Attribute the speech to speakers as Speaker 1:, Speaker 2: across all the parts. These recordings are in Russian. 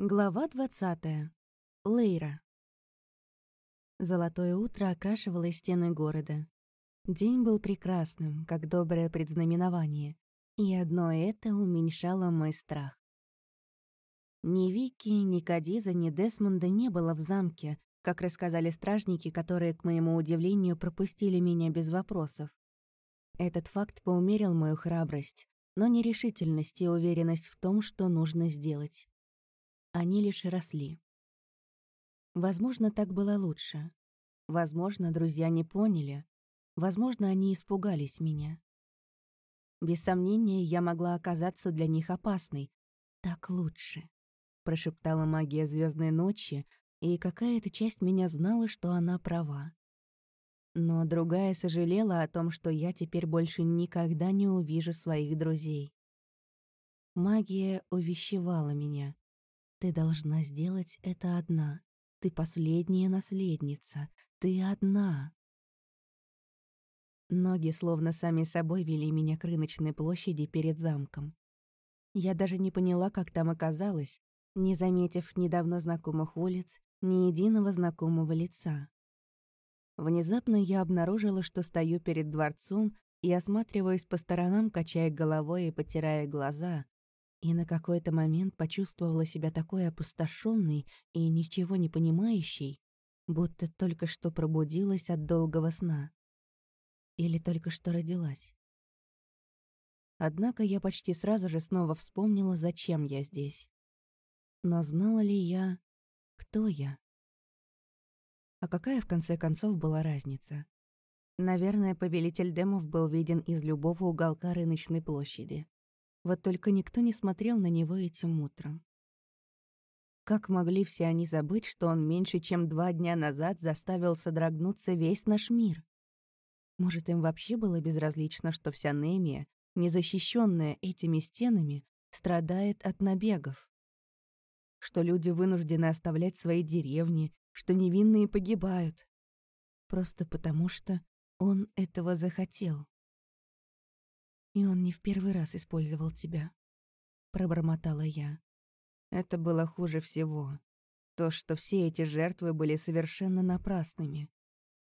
Speaker 1: Глава 20. Лейра. Золотое утро окрашивало стены города. День был прекрасным, как доброе предзнаменование, и одно это уменьшало мой страх. Ни Вики, ни Кадиза, ни Десмонда не было в замке, как рассказали стражники, которые, к моему удивлению, пропустили меня без вопросов. Этот факт поумерил мою храбрость, но нерешительность и уверенность в том, что нужно сделать. Они лишь росли. Возможно, так было лучше. Возможно, друзья не поняли. Возможно, они испугались меня. Без сомнения, я могла оказаться для них опасной. Так лучше, прошептала магия звездной ночи, и какая-то часть меня знала, что она права. Но другая сожалела о том, что я теперь больше никогда не увижу своих друзей. Магия увещевала меня. Ты должна сделать это одна. Ты последняя наследница. Ты одна. Ноги словно сами собой вели меня к рыночной площади перед замком. Я даже не поняла, как там оказалась, не заметив ни давно знакомых улиц, ни единого знакомого лица. Внезапно я обнаружила, что стою перед дворцом и осматриваюсь по сторонам, качая головой и потирая глаза, и на какой-то момент почувствовала себя такой опустошенной и ничего не понимающей, будто только что пробудилась от долгого сна. Или только что родилась. Однако я почти сразу же снова вспомнила, зачем я здесь. Но знала ли я, кто я? А какая, в конце концов, была разница? Наверное, повелитель демов был виден из любого уголка рыночной площади. Вот только никто не смотрел на него этим утром. Как могли все они забыть, что он меньше, чем два дня назад заставил содрогнуться весь наш мир? Может, им вообще было безразлично, что вся Немия, незащищенная этими стенами, страдает от набегов? Что люди вынуждены оставлять свои деревни, что невинные погибают? Просто потому, что он этого захотел. И он не в первый раз использовал тебя. Пробормотала я. Это было хуже всего. То, что все эти жертвы были совершенно напрасными.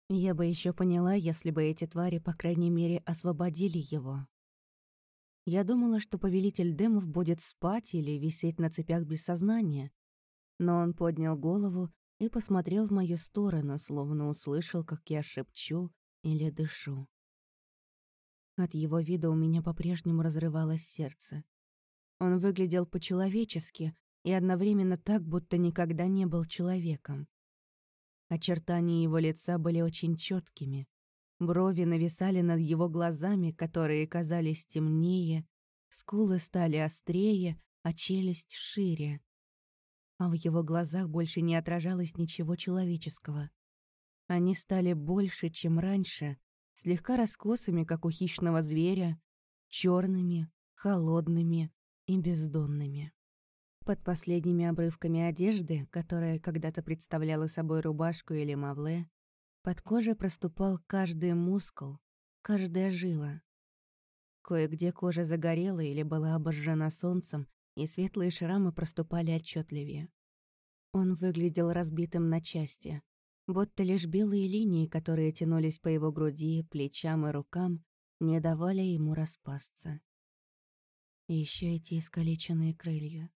Speaker 1: Я бы еще поняла, если бы эти твари, по крайней мере, освободили его. Я думала, что повелитель демов будет спать или висеть на цепях без сознания. Но он поднял голову и посмотрел в мою сторону, словно услышал, как я шепчу или дышу. От его вида у меня по-прежнему разрывалось сердце. Он выглядел по-человечески и одновременно так, будто никогда не был человеком. Очертания его лица были очень четкими. Брови нависали над его глазами, которые казались темнее, скулы стали острее, а челюсть шире. А в его глазах больше не отражалось ничего человеческого. Они стали больше, чем раньше, слегка раскосыми, как у хищного зверя, черными, холодными и бездонными. Под последними обрывками одежды, которая когда-то представляла собой рубашку или мавле, под кожей проступал каждый мускул, каждая жила. Кое-где кожа загорела или была обожжена солнцем, и светлые шрамы проступали отчетливее. Он выглядел разбитым на части, будто лишь белые линии, которые тянулись по его груди, плечам и рукам, не давали ему распасться. И еще эти искалеченные крылья.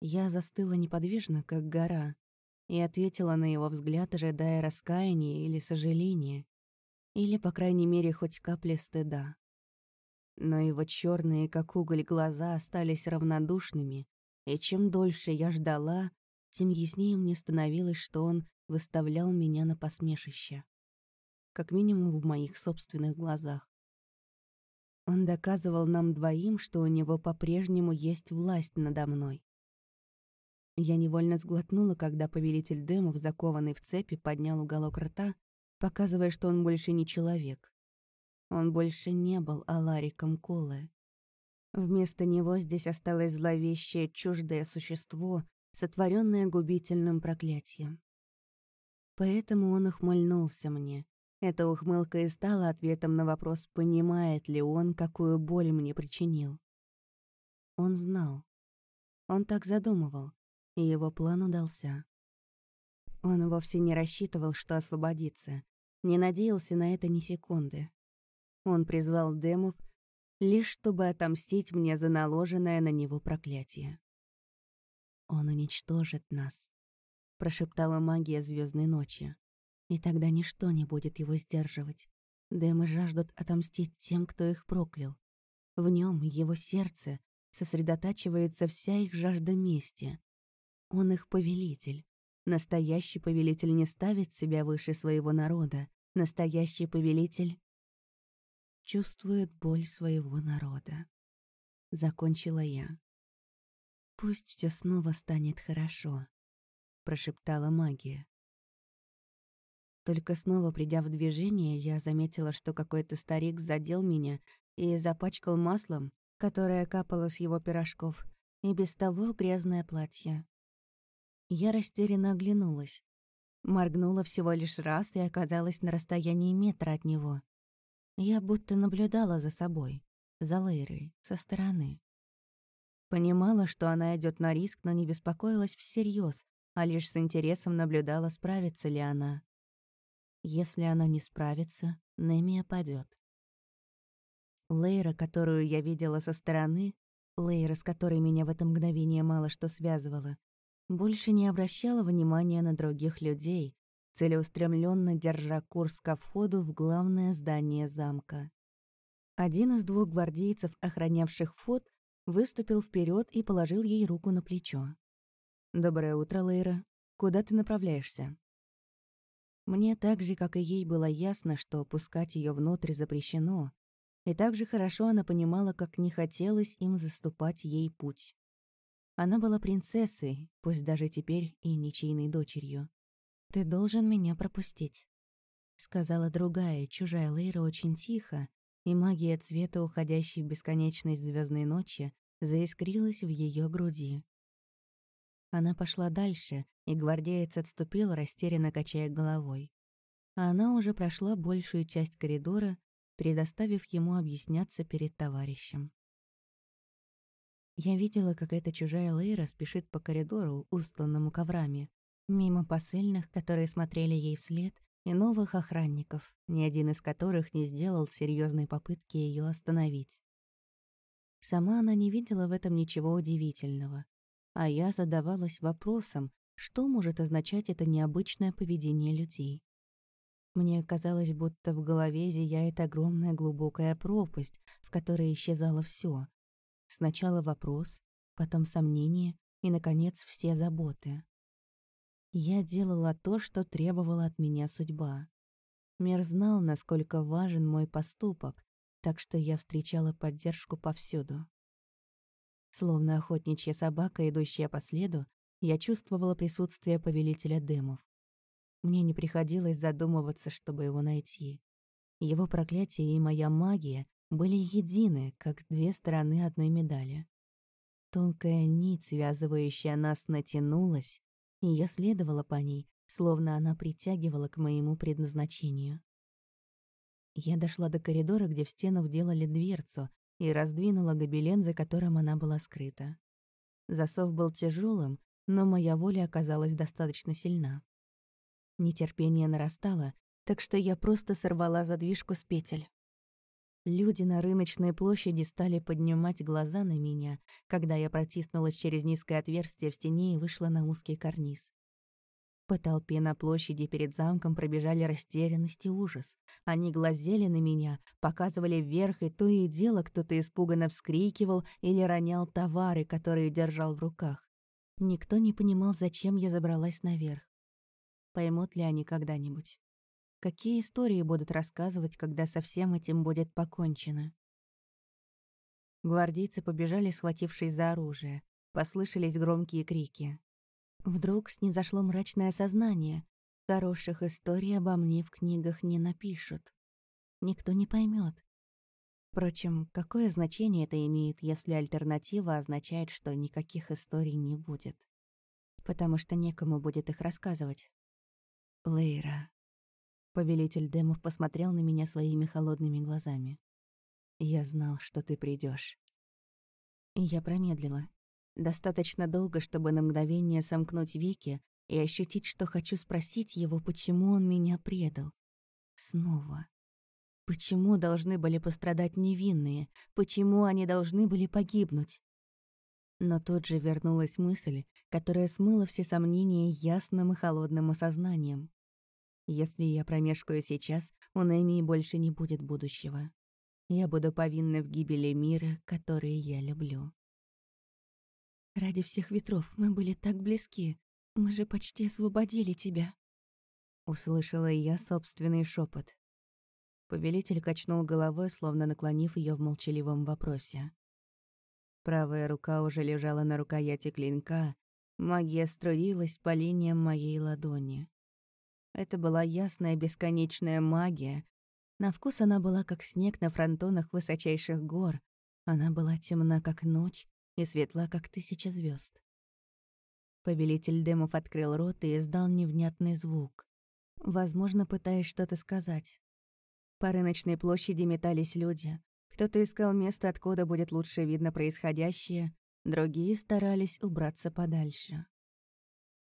Speaker 1: Я застыла неподвижно, как гора, и ответила на его взгляд, ожидая раскаяния или сожаления, или, по крайней мере, хоть капли стыда. Но его черные, как уголь, глаза остались равнодушными, и чем дольше я ждала, тем яснее мне становилось, что он выставлял меня на посмешище. Как минимум в моих собственных глазах. Он доказывал нам двоим, что у него по-прежнему есть власть надо мной. Я невольно сглотнула, когда повелитель демов, закованный в цепи, поднял уголок рта, показывая, что он больше не человек. Он больше не был Алариком Колы. Вместо него здесь осталось зловещее чуждое существо, сотворенное губительным проклятием. Поэтому он ухмыльнулся мне. Эта ухмылка и стала ответом на вопрос, понимает ли он, какую боль мне причинил. Он знал. Он так задумывал, и его план удался. Он вовсе не рассчитывал, что освободится, не надеялся на это ни секунды. Он призвал демов лишь чтобы отомстить мне за наложенное на него проклятие. «Он уничтожит нас», — прошептала магия звездной ночи. «И тогда ничто не будет его сдерживать. Демы жаждут отомстить тем, кто их проклял. В нем, его сердце, сосредотачивается вся их жажда мести. Он их повелитель. Настоящий повелитель не ставит себя выше своего народа. Настоящий повелитель чувствует боль своего народа. Закончила я. «Пусть все снова станет хорошо», — прошептала магия. Только снова придя в движение, я заметила, что какой-то старик задел меня и запачкал маслом, которое капало с его пирожков, и без того грязное платье. Я растерянно оглянулась. Моргнула всего лишь раз и оказалась на расстоянии метра от него. Я будто наблюдала за собой, за Лейрой, со стороны. Понимала, что она идет на риск, но не беспокоилась всерьез, а лишь с интересом наблюдала, справится ли она. Если она не справится, Немия падет. Лейра, которую я видела со стороны, Лейра, с которой меня в это мгновение мало что связывало, больше не обращала внимания на других людей, целеустремленно держа курс ко входу в главное здание замка. Один из двух гвардейцев, охранявших вход, выступил вперед и положил ей руку на плечо. «Доброе утро, Лейра. Куда ты направляешься?» Мне так же, как и ей, было ясно, что пускать ее внутрь запрещено, и так же хорошо она понимала, как не хотелось им заступать ей путь. Она была принцессой, пусть даже теперь и ничейной дочерью. «Ты должен меня пропустить», — сказала другая, чужая Лейра очень тихо, и магия цвета, уходящей в бесконечность звездной ночи, заискрилась в ее груди. Она пошла дальше, и гвардеец отступил, растерянно качая головой. А она уже прошла большую часть коридора, предоставив ему объясняться перед товарищем. Я видела, как эта чужая Лейра спешит по коридору, устланному коврами, Мимо посыльных, которые смотрели ей вслед, и новых охранников, ни один из которых не сделал серьезной попытки ее остановить. Сама она не видела в этом ничего удивительного, а я задавалась вопросом, что может означать это необычное поведение людей. Мне казалось, будто в голове зияет огромная глубокая пропасть, в которой исчезало все. Сначала вопрос, потом сомнение и, наконец, все заботы. Я делала то, что требовала от меня судьба. Мир знал, насколько важен мой поступок, так что я встречала поддержку повсюду. Словно охотничья собака, идущая по следу, я чувствовала присутствие повелителя дымов. Мне не приходилось задумываться, чтобы его найти. Его проклятие и моя магия были едины, как две стороны одной медали. Тонкая нить, связывающая нас, натянулась, и я следовала по ней, словно она притягивала к моему предназначению. Я дошла до коридора, где в стену вделали дверцу, и раздвинула гобелен, за которым она была скрыта. Засов был тяжелым, но моя воля оказалась достаточно сильна. Нетерпение нарастало, так что я просто сорвала задвижку с петель. Люди на рыночной площади стали поднимать глаза на меня, когда я протиснулась через низкое отверстие в стене и вышла на узкий карниз. По толпе на площади перед замком пробежали растерянность и ужас. Они глазели на меня, показывали вверх, и то и дело кто-то испуганно вскрикивал или ронял товары, которые держал в руках. Никто не понимал, зачем я забралась наверх. Поймут ли они когда-нибудь? Какие истории будут рассказывать, когда со всем этим будет покончено? Гвардейцы побежали, схватившись за оружие. Послышались громкие крики. Вдруг снизошло мрачное сознание. Хороших историй обо мне в книгах не напишут. Никто не поймет. Впрочем, какое значение это имеет, если альтернатива означает, что никаких историй не будет? Потому что некому будет их рассказывать. Лейра. Повелитель демов посмотрел на меня своими холодными глазами. «Я знал, что ты придешь. Я промедлила. Достаточно долго, чтобы на мгновение сомкнуть веки и ощутить, что хочу спросить его, почему он меня предал. Снова. Почему должны были пострадать невинные? Почему они должны были погибнуть? Но тут же вернулась мысль, которая смыла все сомнения ясным и холодным осознанием. Если я промешкаю сейчас, у Нэмии больше не будет будущего. Я буду повинна в гибели мира, который я люблю. Ради всех ветров мы были так близки. Мы же почти освободили тебя. Услышала я собственный шепот. Повелитель качнул головой, словно наклонив ее в молчаливом вопросе. Правая рука уже лежала на рукояти клинка, магия струилась по линиям моей ладони. Это была ясная бесконечная магия. На вкус она была как снег на фронтонах высочайших гор. Она была темна, как ночь, и светла, как тысяча звезд. Повелитель дымов открыл рот и издал невнятный звук. Возможно, пытаясь что-то сказать. По рыночной площади метались люди. Кто-то искал место, откуда будет лучше видно происходящее, другие старались убраться подальше.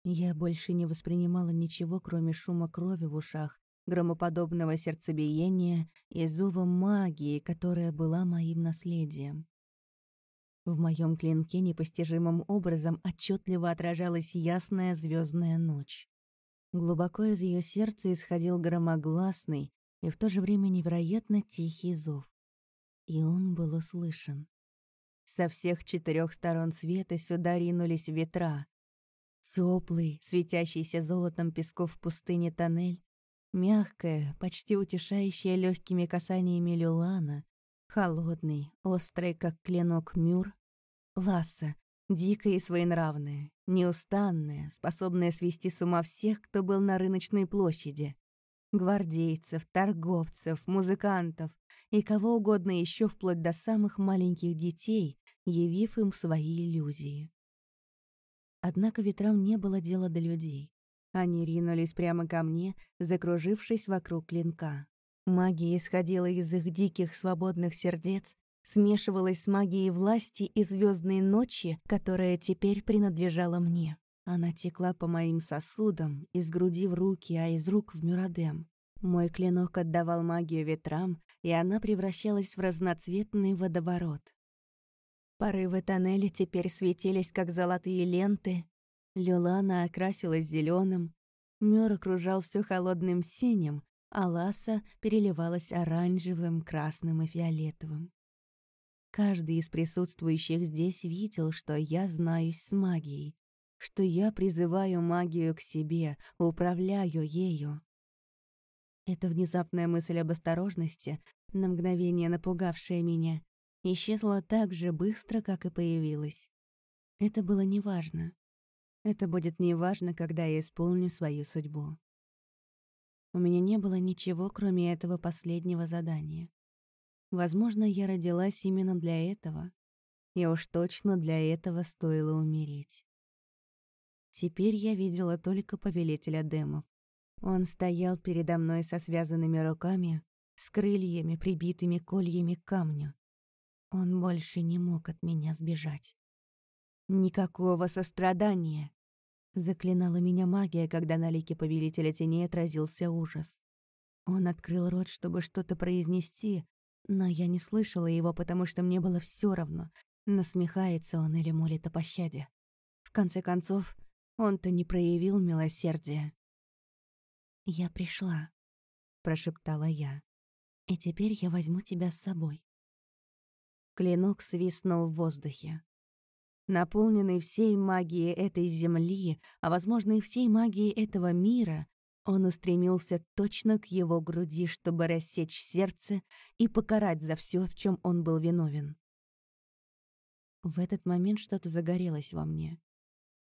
Speaker 1: Я больше не воспринимала ничего, кроме шума крови в ушах, громоподобного сердцебиения и зова магии, которая была моим наследием. В моем клинке непостижимым образом отчетливо отражалась ясная звездная ночь. Глубоко из ее сердца исходил громогласный и в то же время невероятно тихий зов и он был услышан. Со всех четырех сторон света сюда ринулись ветра. Теплый, светящийся золотом песков пустыни тоннель, мягкая, почти утешающая легкими касаниями люлана, холодный, острый, как клинок мюр, ласса, дикая и своенравная, неустанная, способная свести с ума всех, кто был на рыночной площади. Гвардейцев, торговцев, музыкантов, и кого угодно еще вплоть до самых маленьких детей, явив им свои иллюзии. Однако ветрам не было дела до людей. Они ринулись прямо ко мне, закружившись вокруг клинка. Магия исходила из их диких свободных сердец, смешивалась с магией власти и звездной ночи, которая теперь принадлежала мне. Она текла по моим сосудам, из груди в руки, а из рук в Мюрадем. Мой клинок отдавал магию ветрам, и она превращалась в разноцветный водоворот. Порывы тоннеля теперь светились, как золотые ленты. Люлана окрасилась зеленым, Мёр окружал все холодным синим, а Ласа переливалась оранжевым, красным и фиолетовым. Каждый из присутствующих здесь видел, что я знаюсь с магией, что я призываю магию к себе, управляю ею. Эта внезапная мысль об осторожности, на мгновение напугавшая меня, исчезла так же быстро, как и появилась. Это было неважно. Это будет неважно, когда я исполню свою судьбу. У меня не было ничего, кроме этого последнего задания. Возможно, я родилась именно для этого, и уж точно для этого стоило умереть. Теперь я видела только повелителя демов. Он стоял передо мной со связанными руками, с крыльями, прибитыми кольями к камню. Он больше не мог от меня сбежать. «Никакого сострадания!» Заклинала меня магия, когда на лике повелителя теней отразился ужас. Он открыл рот, чтобы что-то произнести, но я не слышала его, потому что мне было все равно, насмехается он или молит о пощаде. В конце концов, он-то не проявил милосердия. «Я пришла», — прошептала я. «И теперь я возьму тебя с собой». Клинок свистнул в воздухе. Наполненный всей магией этой земли, а, возможно, и всей магией этого мира, он устремился точно к его груди, чтобы рассечь сердце и покарать за все, в чем он был виновен. В этот момент что-то загорелось во мне.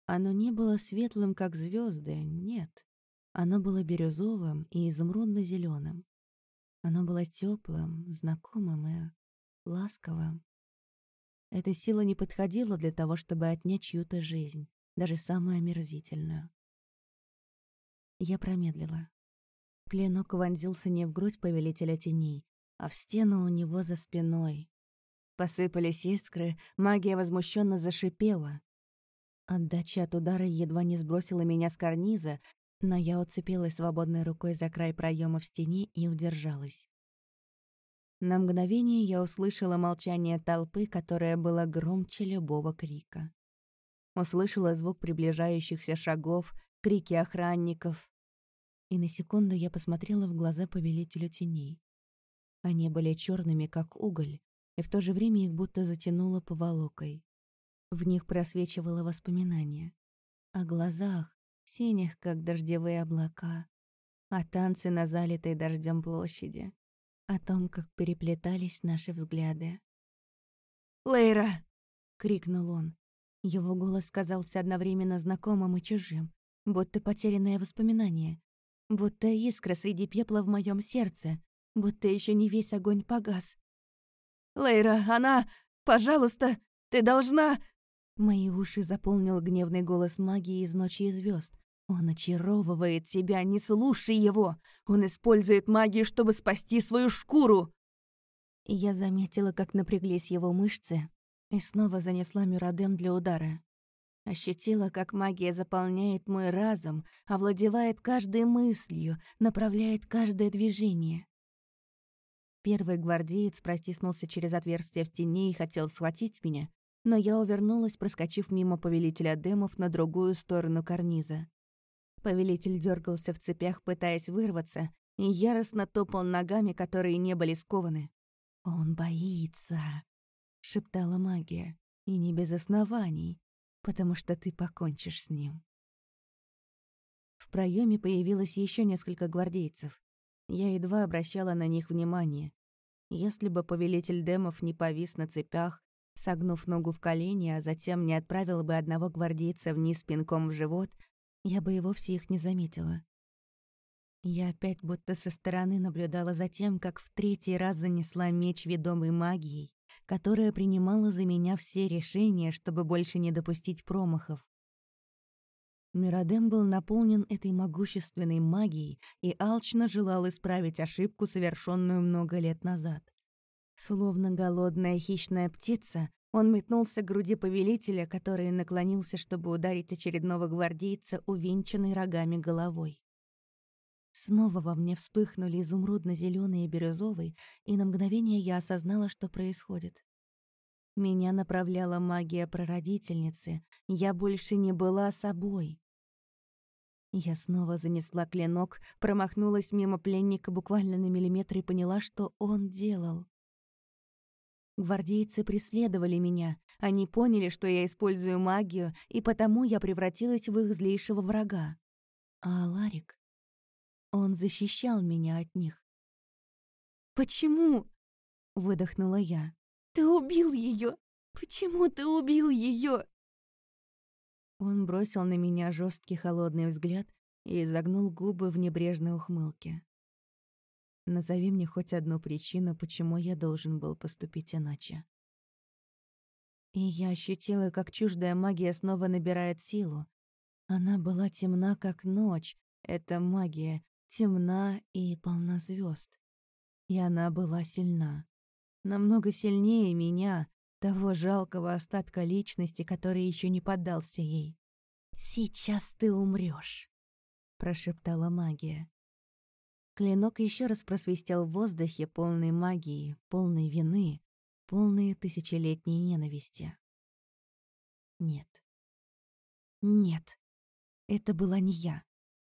Speaker 1: Оно не было светлым, как звезды, нет. Оно было бирюзовым и изумрудно зеленым Оно было теплым, знакомым и ласковым. Эта сила не подходила для того, чтобы отнять чью-то жизнь, даже самую омерзительную. Я промедлила. Клинок вонзился не в грудь повелителя теней, а в стену у него за спиной. Посыпались искры, магия возмущенно зашипела. Отдача от удара едва не сбросила меня с карниза, но я уцепилась свободной рукой за край проема в стене и удержалась. На мгновение я услышала молчание толпы, которое было громче любого крика. Услышала звук приближающихся шагов, крики охранников. И на секунду я посмотрела в глаза повелителю теней. Они были черными, как уголь, и в то же время их будто затянуло поволокой. В них просвечивало воспоминание. О глазах, синих, как дождевые облака, о танце на залитой дождем площади, о том, как переплетались наши взгляды.
Speaker 2: «Лейра!»
Speaker 1: — крикнул он. Его голос казался одновременно знакомым и чужим, будто потерянное воспоминание, будто искра среди пепла в моем сердце, будто еще не весь огонь погас.
Speaker 2: «Лейра, она... Пожалуйста, ты должна...»
Speaker 1: Мои уши заполнил гневный голос магии из ночи и звезд. Он очаровывает тебя, не слушай его! Он использует магию, чтобы спасти свою шкуру!» Я заметила, как напряглись его мышцы, и снова занесла Мюрадем для удара. Ощутила, как магия заполняет мой разум, овладевает каждой мыслью, направляет каждое движение. Первый гвардеец протиснулся через отверстие в стене и хотел схватить меня, но я увернулась, проскочив мимо повелителя демов на другую сторону карниза. Повелитель дергался в цепях, пытаясь вырваться, и яростно топал ногами, которые не были скованы. «Он боится», — шептала магия, — «и не без оснований, потому что ты покончишь с ним». В проеме появилось еще несколько гвардейцев. Я едва обращала на них внимание. Если бы повелитель демов не повис на цепях, согнув ногу в колени, а затем не отправил бы одного гвардейца вниз пинком в живот, я бы и вовсе их не заметила. Я опять будто со стороны наблюдала за тем, как в третий раз занесла меч ведомой магией, которая принимала за меня все решения, чтобы больше не допустить промахов. Миродем был наполнен этой могущественной магией и алчно желал исправить ошибку, совершенную много лет назад. Словно голодная хищная птица, он метнулся к груди повелителя, который наклонился, чтобы ударить очередного гвардейца, увенчанной рогами головой. Снова во мне вспыхнули изумрудно зеленые и бирюзовый, и на мгновение я осознала, что происходит. Меня направляла магия прародительницы. Я больше не была собой. Я снова занесла клинок, промахнулась мимо пленника буквально на миллиметр и поняла, что он делал. Гвардейцы преследовали меня. Они поняли, что я использую магию, и потому я превратилась в их злейшего врага. А Ларик? Он защищал меня от них.
Speaker 2: «Почему?» — выдохнула я. Ты убил ее! Почему ты убил ее?
Speaker 1: Он бросил на меня жесткий холодный взгляд и изогнул губы в небрежной ухмылке. Назови мне хоть одну причину, почему я должен был поступить иначе. И я ощутила, как чуждая магия снова набирает силу. Она была темна, как ночь. Эта магия темна и полна звезд. И она была сильна намного сильнее меня, того жалкого остатка личности, который еще не поддался ей. «Сейчас ты умрешь, прошептала магия. Клинок еще раз просвистел в воздухе, полной магии, полной вины, полной тысячелетней ненависти. Нет. Нет. Это была не я.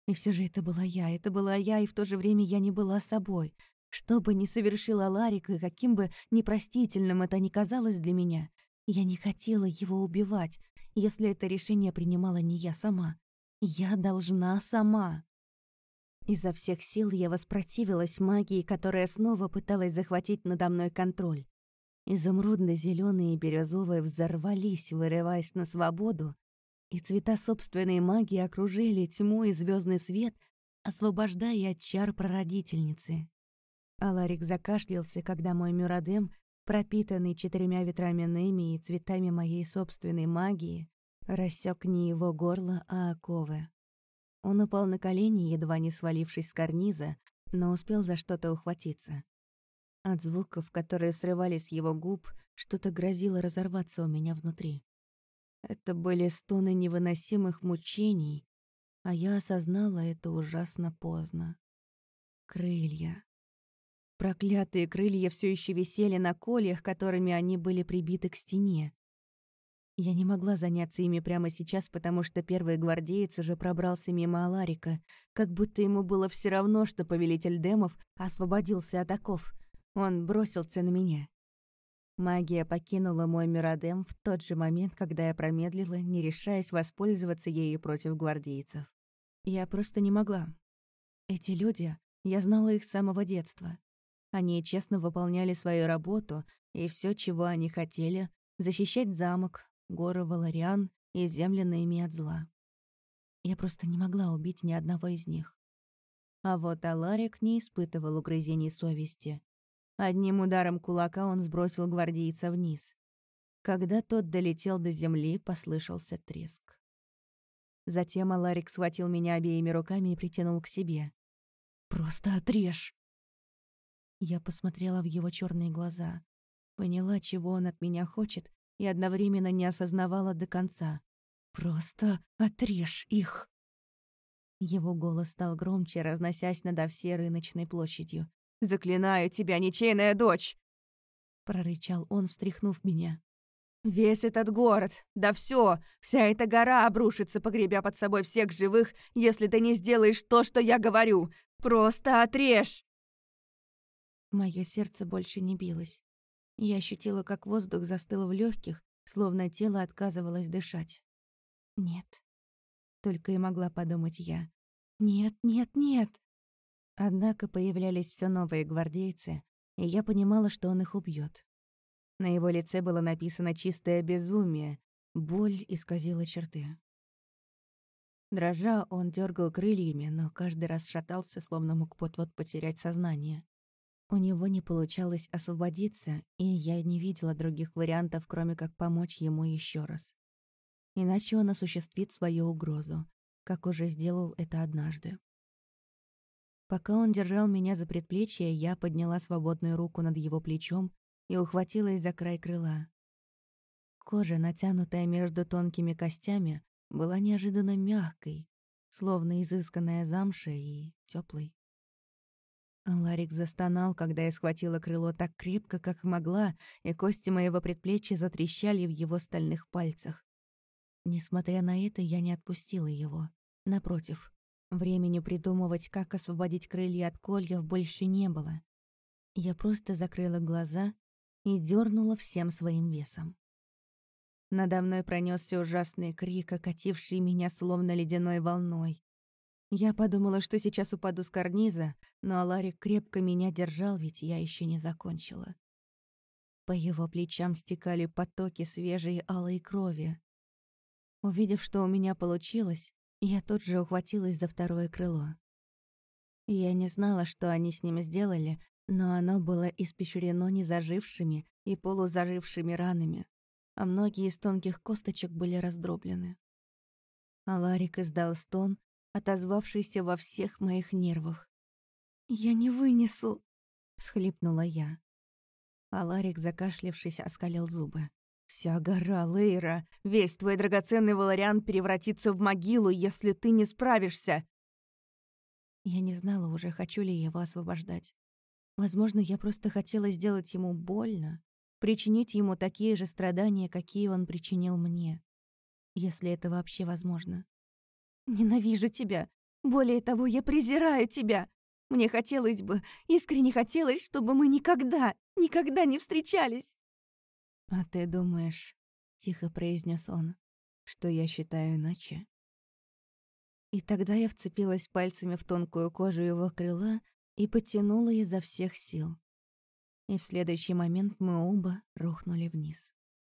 Speaker 1: И все же это была я, это была я, и в то же время я не была собой. Что бы ни совершила Ларик, и каким бы непростительным это ни казалось для меня, я не хотела его убивать, если это решение принимала не я сама. Я должна сама. Изо всех сил я воспротивилась магии, которая снова пыталась захватить надо мной контроль. Изумрудно-зелёные и бирюзовые взорвались, вырываясь на свободу, и цвета собственной магии окружили тьму и звездный свет, освобождая от чар прародительницы. Аларик закашлялся, когда мой Мюрадем, пропитанный четырьмя ветрами Неми и цветами моей собственной магии, рассек не его горло, а оковы. Он упал на колени, едва не свалившись с карниза, но успел за что-то ухватиться. От звуков, которые срывались с его губ, что-то грозило разорваться у меня внутри. Это были стоны невыносимых мучений, а я осознала это ужасно поздно. Крылья. Проклятые крылья все еще висели на кольях, которыми они были прибиты к стене. Я не могла заняться ими прямо сейчас, потому что первый гвардеец уже пробрался мимо Аларика, как будто ему было все равно, что повелитель демов освободился от оков. Он бросился на меня. Магия покинула мой миродем в тот же момент, когда я промедлила, не решаясь воспользоваться ею против гвардейцев. Я просто не могла. Эти люди, я знала их с самого детства. Они честно выполняли свою работу, и все, чего они хотели — защищать замок, горы Валариан и земли ими от зла. Я просто не могла убить ни одного из них. А вот Аларик не испытывал угрызений совести. Одним ударом кулака он сбросил гвардейца вниз. Когда тот долетел до земли, послышался треск. Затем Аларик схватил меня обеими руками и притянул к себе. «Просто отрежь!» Я посмотрела в его черные глаза, поняла, чего он от меня хочет, и одновременно не осознавала до конца. «Просто отрежь их!» Его голос стал громче, разносясь над всей рыночной площадью. «Заклинаю тебя, ничейная дочь!» Прорычал он, встряхнув меня. «Весь этот город, да все, вся эта гора обрушится, погребя под собой всех живых, если ты не сделаешь то, что я говорю. Просто отрежь!» Мое сердце больше не билось. Я ощутила, как воздух застыл в легких, словно тело отказывалось дышать. «Нет», — только и могла подумать я. «Нет, нет, нет!» Однако появлялись все новые гвардейцы, и я понимала, что он их убьет. На его лице было написано чистое безумие, боль исказила черты. Дрожа, он дергал крыльями, но каждый раз шатался, словно мог вот-вот потерять сознание. У него не получалось освободиться, и я не видела других вариантов, кроме как помочь ему еще раз. Иначе он осуществит свою угрозу, как уже сделал это однажды. Пока он держал меня за предплечье, я подняла свободную руку над его плечом и ухватилась за край крыла. Кожа, натянутая между тонкими костями, была неожиданно мягкой, словно изысканная замша и теплой. Ларик застонал, когда я схватила крыло так крепко, как могла, и кости моего предплечья затрещали в его стальных пальцах. Несмотря на это, я не отпустила его. Напротив, времени придумывать, как освободить крылья от кольев, больше не было. Я просто закрыла глаза и дернула всем своим весом. Надо мной пронесся ужасный крик, окативший меня словно ледяной волной. Я подумала, что сейчас упаду с карниза, но Аларик крепко меня держал, ведь я еще не закончила. По его плечам стекали потоки свежей алой крови. Увидев, что у меня получилось, я тут же ухватилась за второе крыло. Я не знала, что они с ним сделали, но оно было испещрено незажившими и полузажившими ранами, а многие из тонких косточек были раздроблены. Аларик издал стон, отозвавшийся во всех моих нервах. «Я не вынесу!» — всхлипнула я. А Ларик, закашлявшись, оскалил зубы. «Вся гора, Лейра, весь твой драгоценный валариан превратится в могилу, если ты не справишься!» Я не знала уже, хочу ли его освобождать. Возможно, я просто хотела сделать ему больно, причинить ему такие же страдания, какие он причинил мне, если это вообще возможно. Ненавижу тебя. Более того, я презираю тебя. Мне хотелось бы, искренне хотелось, чтобы мы никогда, никогда не встречались. А ты думаешь, тихо произнес он, что я считаю иначе? И тогда я вцепилась пальцами в тонкую кожу его крыла и потянула изо всех сил. И в следующий момент мы оба рухнули вниз.